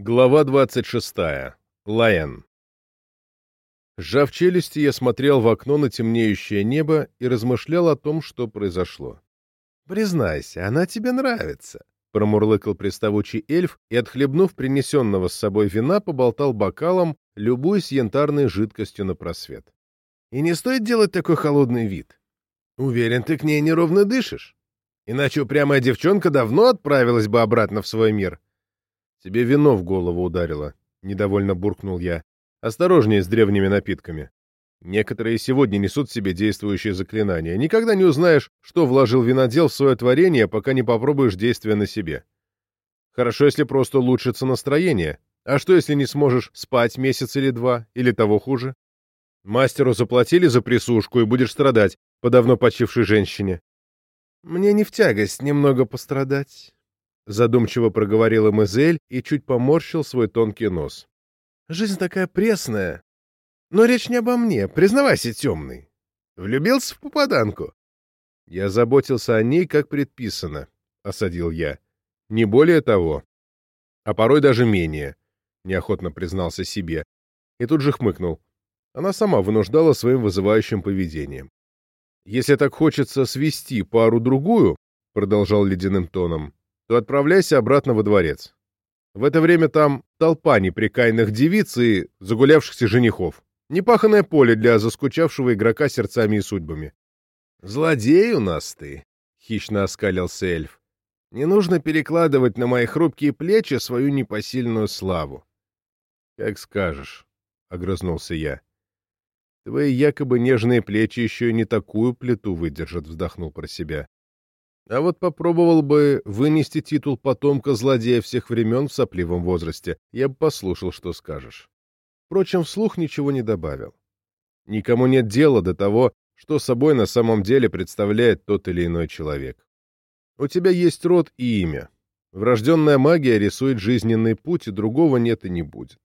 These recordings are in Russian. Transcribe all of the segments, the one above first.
Глава 26. Лайен. Сжав челюсти, я смотрел в окно на темнеющее небо и размышлял о том, что произошло. «Признайся, она тебе нравится», — промурлыкал приставучий эльф и, отхлебнув принесенного с собой вина, поболтал бокалом, любуясь янтарной жидкостью на просвет. «И не стоит делать такой холодный вид. Уверен, ты к ней неровно дышишь. Иначе упрямая девчонка давно отправилась бы обратно в свой мир». Тебе вино в голову ударило, — недовольно буркнул я. Осторожнее с древними напитками. Некоторые сегодня несут в себе действующие заклинания. Никогда не узнаешь, что вложил винодел в свое творение, пока не попробуешь действия на себе. Хорошо, если просто улучшится настроение. А что, если не сможешь спать месяц или два, или того хуже? Мастеру заплатили за присушку, и будешь страдать по давно почившей женщине. Мне не в тягость немного пострадать задумчиво проговорила Мазель и чуть поморщил свой тонкий нос. Жизнь такая пресная. Но речь не обо мне, признавайся, темный. Влюбился в попаданку. Я заботился о ней, как предписано, — осадил я. Не более того. А порой даже менее, — неохотно признался себе. И тут же хмыкнул. Она сама вынуждала своим вызывающим поведением. «Если так хочется свести пару-другую», — продолжал ледяным тоном, то отправляйся обратно во дворец. В это время там толпа неприкаянных девиц и загулявшихся женихов. Непаханное поле для заскучавшего игрока сердцами и судьбами. «Злодей у нас ты!» — хищно оскалился эльф. «Не нужно перекладывать на мои хрупкие плечи свою непосильную славу». «Как скажешь», — огрызнулся я. «Твои якобы нежные плечи еще и не такую плиту выдержат», — вздохнул про себя. А вот попробовал бы вынести титул потомка злодея всех времен в сопливом возрасте, я бы послушал, что скажешь. Впрочем, вслух ничего не добавил. Никому нет дела до того, что собой на самом деле представляет тот или иной человек. У тебя есть род и имя. Врожденная магия рисует жизненный путь, и другого нет и не будет.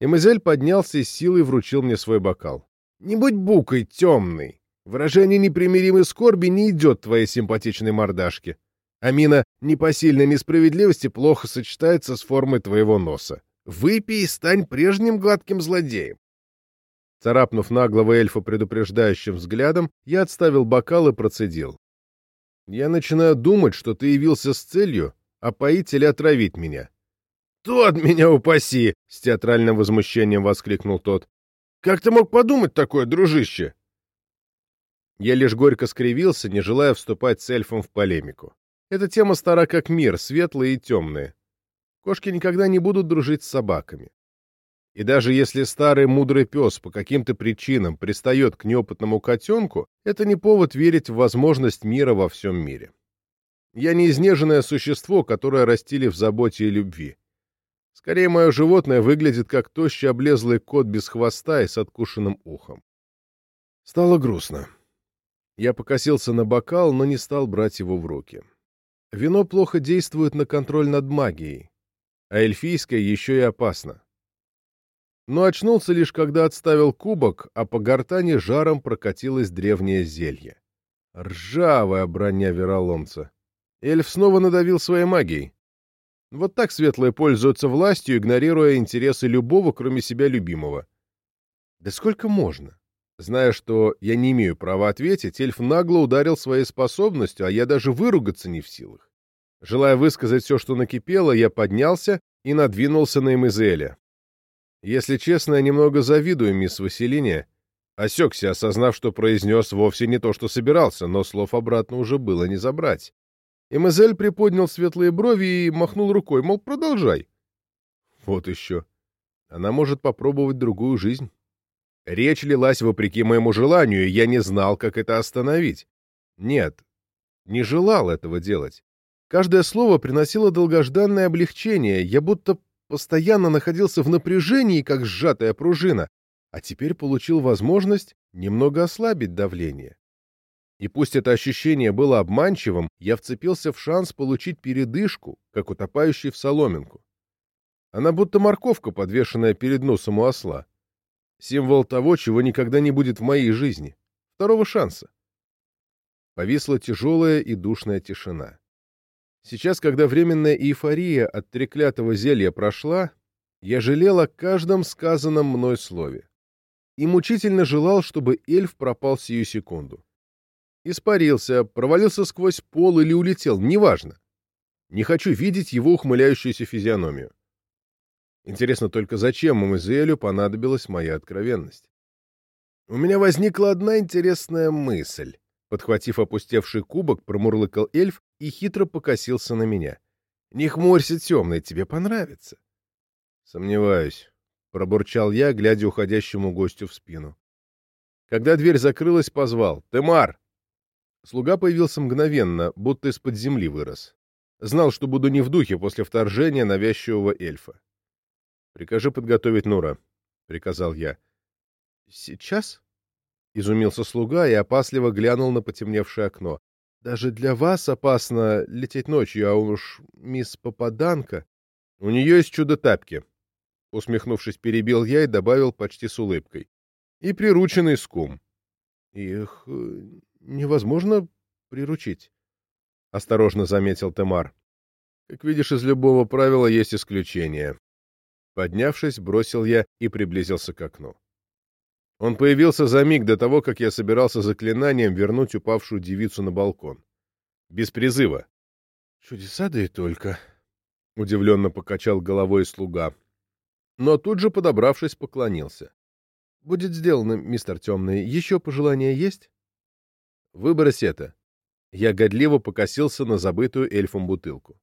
Эмазель поднялся и силой вручил мне свой бокал. «Не будь букой, темный!» Выражение непримиримой скорби не идет твоей симпатичной мордашке. А мина непосильной несправедливости плохо сочетается с формой твоего носа. Выпей и стань прежним гладким злодеем. Царапнув наглого эльфа предупреждающим взглядом, я отставил бокал и процедил. Я начинаю думать, что ты явился с целью опоить или отравить меня. «Тот меня упаси!» — с театральным возмущением воскликнул тот. «Как ты мог подумать такое, дружище? Я лишь горько скривился, не желая вступать с эльфом в полемику. Эта тема стара как мир, светлая и темная. Кошки никогда не будут дружить с собаками. И даже если старый мудрый пес по каким-то причинам пристает к неопытному котенку, это не повод верить в возможность мира во всем мире. Я не изнеженное существо, которое растили в заботе и любви. Скорее, мое животное выглядит как тощий облезлый кот без хвоста и с откушенным ухом. Стало грустно. Я покосился на бокал, но не стал брать его в руки. Вино плохо действует на контроль над магией, а эльфийское еще и опасно. Но очнулся лишь, когда отставил кубок, а по гортани жаром прокатилось древнее зелье. Ржавая броня вероломца. Эльф снова надавил своей магией. Вот так светлые пользуются властью, игнорируя интересы любого, кроме себя любимого. Да сколько можно? Зная, что я не имею права ответить, эльф нагло ударил своей способностью, а я даже выругаться не в силах. Желая высказать все, что накипело, я поднялся и надвинулся на Эмизеля. Если честно, я немного завидую мисс Василине. Осекся, осознав, что произнес вовсе не то, что собирался, но слов обратно уже было не забрать. Эмизель приподнял светлые брови и махнул рукой, мол, продолжай. Вот еще. Она может попробовать другую жизнь. Речь лилась вопреки моему желанию, и я не знал, как это остановить. Нет, не желал этого делать. Каждое слово приносило долгожданное облегчение, я будто постоянно находился в напряжении, как сжатая пружина, а теперь получил возможность немного ослабить давление. И пусть это ощущение было обманчивым, я вцепился в шанс получить передышку, как утопающий в соломинку. Она будто морковка, подвешенная перед носом у осла. Символ того, чего никогда не будет в моей жизни. Второго шанса. Повисла тяжелая и душная тишина. Сейчас, когда временная эйфория от треклятого зелья прошла, я жалел о каждом сказанном мной слове. И мучительно желал, чтобы эльф пропал сию секунду. Испарился, провалился сквозь пол или улетел, неважно. Не хочу видеть его ухмыляющуюся физиономию. Интересно только, зачем Мамазелю понадобилась моя откровенность? У меня возникла одна интересная мысль. Подхватив опустевший кубок, промурлыкал эльф и хитро покосился на меня. «Не хмурься, темный, тебе понравится». «Сомневаюсь», — пробурчал я, глядя уходящему гостю в спину. Когда дверь закрылась, позвал. «Темар!» Слуга появился мгновенно, будто из-под земли вырос. Знал, что буду не в духе после вторжения навязчивого эльфа. «Прикажи подготовить Нура», — приказал я. «Сейчас?» — изумился слуга и опасливо глянул на потемневшее окно. «Даже для вас опасно лететь ночью, а уж мисс Попаданка...» «У нее есть чудо-тапки», — усмехнувшись, перебил я и добавил почти с улыбкой. «И прирученный скум». «Их э, невозможно приручить», — осторожно заметил Темар. «Как видишь, из любого правила есть исключение». Поднявшись, бросил я и приблизился к окну. Он появился за миг до того, как я собирался заклинанием вернуть упавшую девицу на балкон. Без призыва. «Чудеса да и только», — удивленно покачал головой слуга. Но тут же, подобравшись, поклонился. «Будет сделано, мистер Темный. Еще пожелания есть?» «Выбрось это». Я годливо покосился на забытую эльфом бутылку.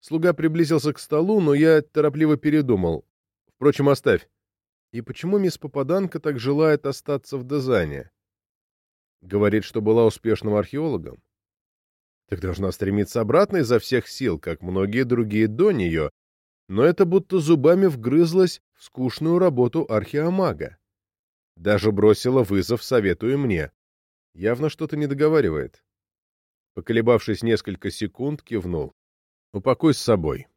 Слуга приблизился к столу, но я торопливо передумал. Впрочем, оставь. И почему мисс Попаданка так желает остаться в Дезане? Говорит, что была успешным археологом. Так должна стремиться обратно изо всех сил, как многие другие до нее, но это будто зубами вгрызлась в скучную работу археомага. Даже бросила вызов, советуя мне. Явно что-то не договаривает. Поколебавшись несколько секунд, кивнул. «Упокой с собой».